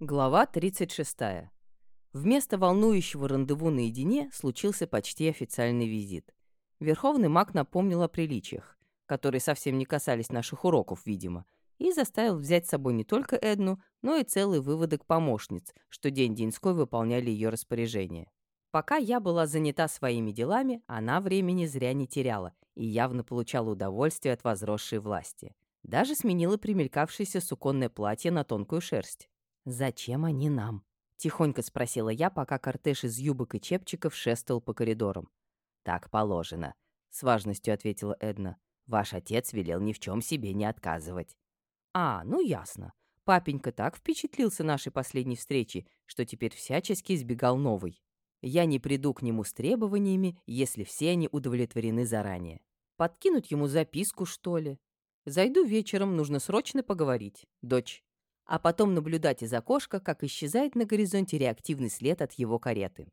Глава 36. Вместо волнующего рандеву наедине случился почти официальный визит. Верховный маг напомнил о приличиях, которые совсем не касались наших уроков, видимо, и заставил взять с собой не только Эдну, но и целый выводок помощниц, что день-деньской выполняли ее распоряжение. Пока я была занята своими делами, она времени зря не теряла и явно получала удовольствие от возросшей власти. Даже сменила примелькавшееся суконное платье на тонкую шерсть. «Зачем они нам?» — тихонько спросила я, пока кортеж из юбок и чепчиков шествовал по коридорам. «Так положено», — с важностью ответила Эдна. «Ваш отец велел ни в чем себе не отказывать». «А, ну ясно. Папенька так впечатлился нашей последней встречи, что теперь всячески избегал новой. Я не приду к нему с требованиями, если все они удовлетворены заранее. Подкинуть ему записку, что ли? Зайду вечером, нужно срочно поговорить. Дочь, а потом наблюдать из окошка, как исчезает на горизонте реактивный след от его кареты.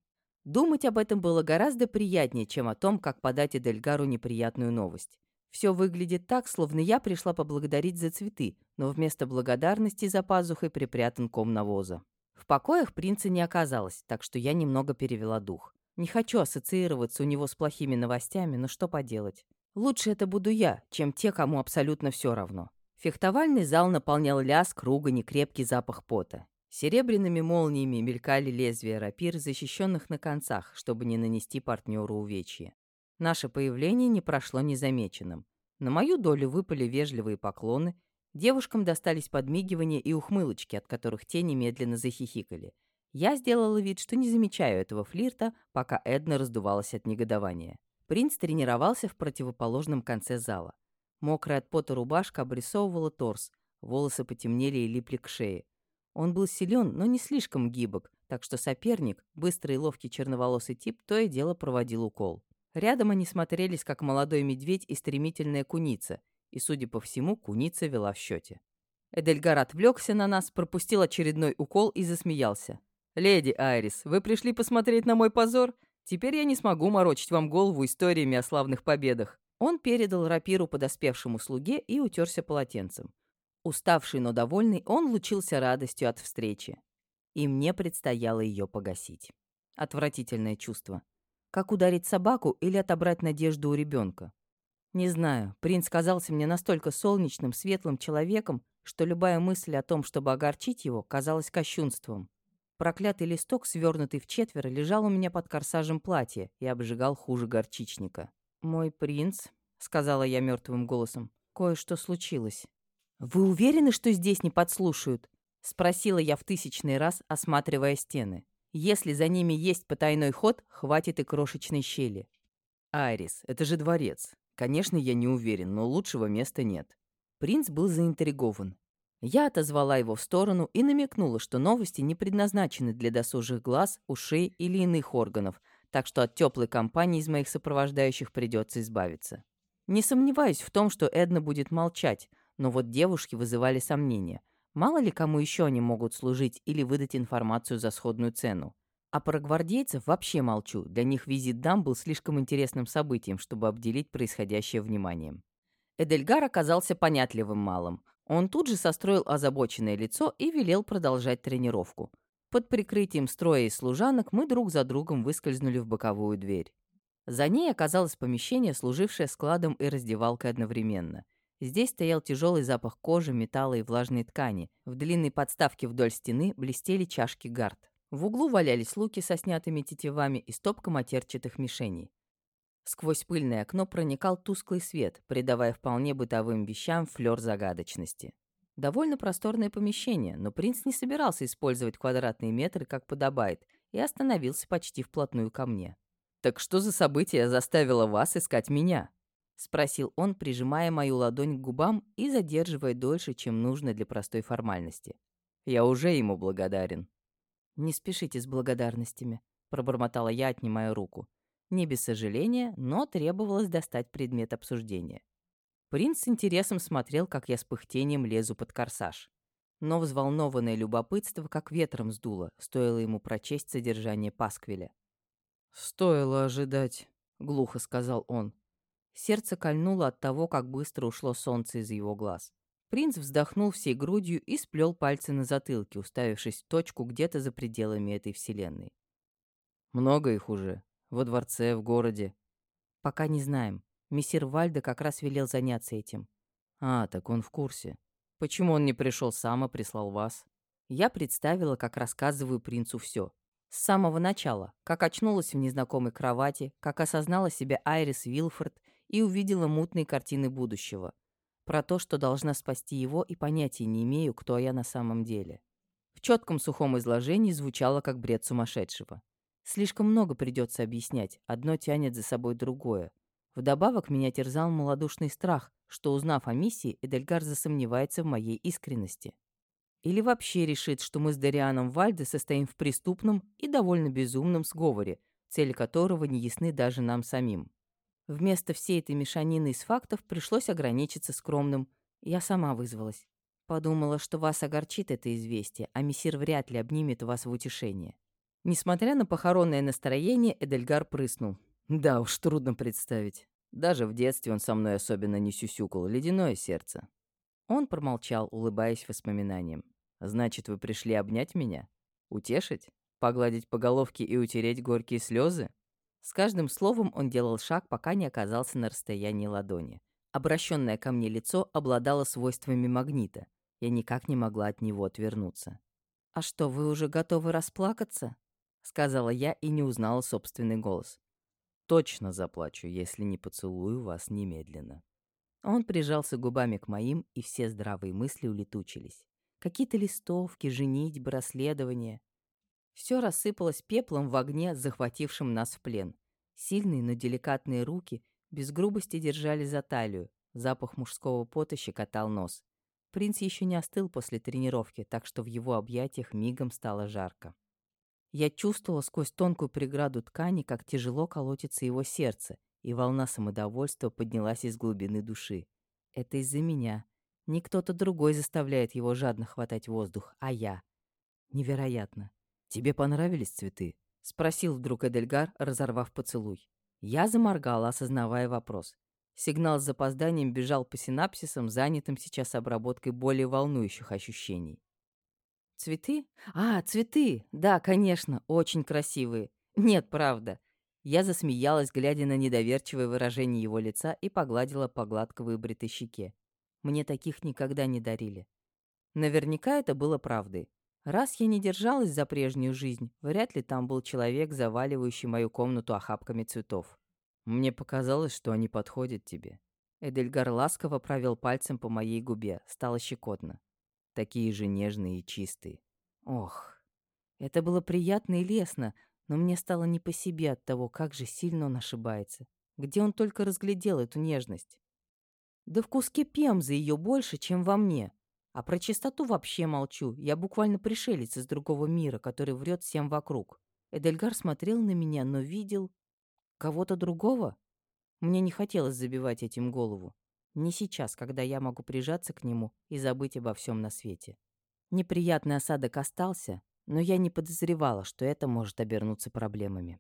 Думать об этом было гораздо приятнее, чем о том, как подать Эдельгару неприятную новость. Все выглядит так, словно я пришла поблагодарить за цветы, но вместо благодарности за пазухой припрятан ком навоза. В покоях принца не оказалось, так что я немного перевела дух. Не хочу ассоциироваться у него с плохими новостями, но что поделать. Лучше это буду я, чем те, кому абсолютно все равно. Фехтовальный зал наполнял лязг, ругань и крепкий запах пота. Серебряными молниями мелькали лезвия рапир, защищенных на концах, чтобы не нанести партнеру увечья. Наше появление не прошло незамеченным. На мою долю выпали вежливые поклоны, девушкам достались подмигивания и ухмылочки, от которых те немедленно захихикали. Я сделала вид, что не замечаю этого флирта, пока Эдна раздувалась от негодования. Принц тренировался в противоположном конце зала. Мокрая от пота рубашка обрисовывала торс, волосы потемнели и липли к шее. Он был силен, но не слишком гибок, так что соперник, быстрый и ловкий черноволосый тип, то и дело проводил укол. Рядом они смотрелись, как молодой медведь и стремительная куница, и, судя по всему, куница вела в счете. Эдельгар отвлекся на нас, пропустил очередной укол и засмеялся. «Леди Айрис, вы пришли посмотреть на мой позор? Теперь я не смогу морочить вам голову историями о славных победах. Он передал рапиру подоспевшему слуге и утерся полотенцем. Уставший, но довольный, он лучился радостью от встречи. И мне предстояло ее погасить. Отвратительное чувство. Как ударить собаку или отобрать надежду у ребенка? Не знаю, принц казался мне настолько солнечным, светлым человеком, что любая мысль о том, чтобы огорчить его, казалась кощунством. Проклятый листок, свернутый в четверо, лежал у меня под корсажем платья и обжигал хуже горчичника. «Мой принц», — сказала я мертвым голосом, — «кое-что случилось». «Вы уверены, что здесь не подслушают?» — спросила я в тысячный раз, осматривая стены. «Если за ними есть потайной ход, хватит и крошечной щели». «Айрис, это же дворец. Конечно, я не уверен, но лучшего места нет». Принц был заинтригован. Я отозвала его в сторону и намекнула, что новости не предназначены для досужих глаз, ушей или иных органов — так что от теплой компании из моих сопровождающих придется избавиться. Не сомневаюсь в том, что Эдна будет молчать, но вот девушки вызывали сомнения. Мало ли кому еще они могут служить или выдать информацию за сходную цену. А про гвардейцев вообще молчу, для них визит дам был слишком интересным событием, чтобы обделить происходящее вниманием. Эдельгар оказался понятливым малым. Он тут же состроил озабоченное лицо и велел продолжать тренировку. Под прикрытием строя из служанок мы друг за другом выскользнули в боковую дверь. За ней оказалось помещение, служившее складом и раздевалкой одновременно. Здесь стоял тяжелый запах кожи, металла и влажной ткани. В длинной подставке вдоль стены блестели чашки гард. В углу валялись луки со снятыми тетивами и стопка матерчатых мишеней. Сквозь пыльное окно проникал тусклый свет, придавая вполне бытовым вещам флёр загадочности. Довольно просторное помещение, но принц не собирался использовать квадратные метры, как подобает, и остановился почти вплотную ко мне. «Так что за событие заставило вас искать меня?» — спросил он, прижимая мою ладонь к губам и задерживая дольше, чем нужно для простой формальности. «Я уже ему благодарен». «Не спешите с благодарностями», — пробормотала я, отнимая руку. Не без сожаления, но требовалось достать предмет обсуждения. Принц с интересом смотрел, как я с пыхтением лезу под корсаж. Но взволнованное любопытство как ветром сдуло, стоило ему прочесть содержание пасквиля. «Стоило ожидать», — глухо сказал он. Сердце кольнуло от того, как быстро ушло солнце из его глаз. Принц вздохнул всей грудью и сплел пальцы на затылке, уставившись в точку где-то за пределами этой вселенной. «Много их уже. Во дворце, в городе». «Пока не знаем. Мессир Вальда как раз велел заняться этим». «А, так он в курсе. Почему он не пришел сам, а прислал вас?» Я представила, как рассказываю принцу все. С самого начала, как очнулась в незнакомой кровати, как осознала себя Айрис Вилфорд и увидела мутные картины будущего. Про то, что должна спасти его, и понятия не имею, кто я на самом деле. В четком сухом изложении звучало как бред сумасшедшего. Слишком много придется объяснять, одно тянет за собой другое. Вдобавок меня терзал малодушный страх, что, узнав о миссии, Эдельгар засомневается в моей искренности. Или вообще решит, что мы с Дарианом Вальде состоим в преступном и довольно безумном сговоре, цели которого не ясны даже нам самим. Вместо всей этой мешанины из фактов пришлось ограничиться скромным «я сама вызвалась». Подумала, что вас огорчит это известие, а мессир вряд ли обнимет вас в утешение. Несмотря на похоронное настроение, Эдельгар прыснул. Да уж, трудно представить. Даже в детстве он со мной особенно не сюсюкал, ледяное сердце. Он промолчал, улыбаясь воспоминаниям. Значит, вы пришли обнять меня? Утешить? Погладить по головке и утереть горькие слезы? С каждым словом он делал шаг, пока не оказался на расстоянии ладони. Обращенное ко мне лицо обладало свойствами магнита. Я никак не могла от него отвернуться. «А что, вы уже готовы расплакаться?» — сказала я и не узнала собственный голос. «Точно заплачу, если не поцелую вас немедленно». Он прижался губами к моим, и все здравые мысли улетучились. Какие-то листовки, женитьбы, расследования. Все рассыпалось пеплом в огне, захватившем нас в плен. Сильные, но деликатные руки без грубости держали за талию. Запах мужского пота щекотал нос. Принц еще не остыл после тренировки, так что в его объятиях мигом стало жарко. Я чувствовала сквозь тонкую преграду ткани, как тяжело колотится его сердце, и волна самодовольства поднялась из глубины души. Это из-за меня. Не кто-то другой заставляет его жадно хватать воздух, а я. Невероятно. «Тебе понравились цветы?» — спросил вдруг Эдельгар, разорвав поцелуй. Я заморгала, осознавая вопрос. Сигнал с запозданием бежал по синапсисам, занятым сейчас обработкой более волнующих ощущений. «Цветы? А, цветы! Да, конечно, очень красивые. Нет, правда». Я засмеялась, глядя на недоверчивое выражение его лица и погладила по гладко выбритой щеке. Мне таких никогда не дарили. Наверняка это было правдой. Раз я не держалась за прежнюю жизнь, вряд ли там был человек, заваливающий мою комнату охапками цветов. Мне показалось, что они подходят тебе. Эдельгар ласково провел пальцем по моей губе, стало щекотно. Такие же нежные и чистые. Ох, это было приятно и лестно, но мне стало не по себе от того, как же сильно он ошибается. Где он только разглядел эту нежность? Да в куске пемзы ее больше, чем во мне. А про чистоту вообще молчу. Я буквально пришелец из другого мира, который врет всем вокруг. Эдельгар смотрел на меня, но видел... Кого-то другого? Мне не хотелось забивать этим голову. Не сейчас, когда я могу прижаться к нему и забыть обо всем на свете. Неприятный осадок остался, но я не подозревала, что это может обернуться проблемами.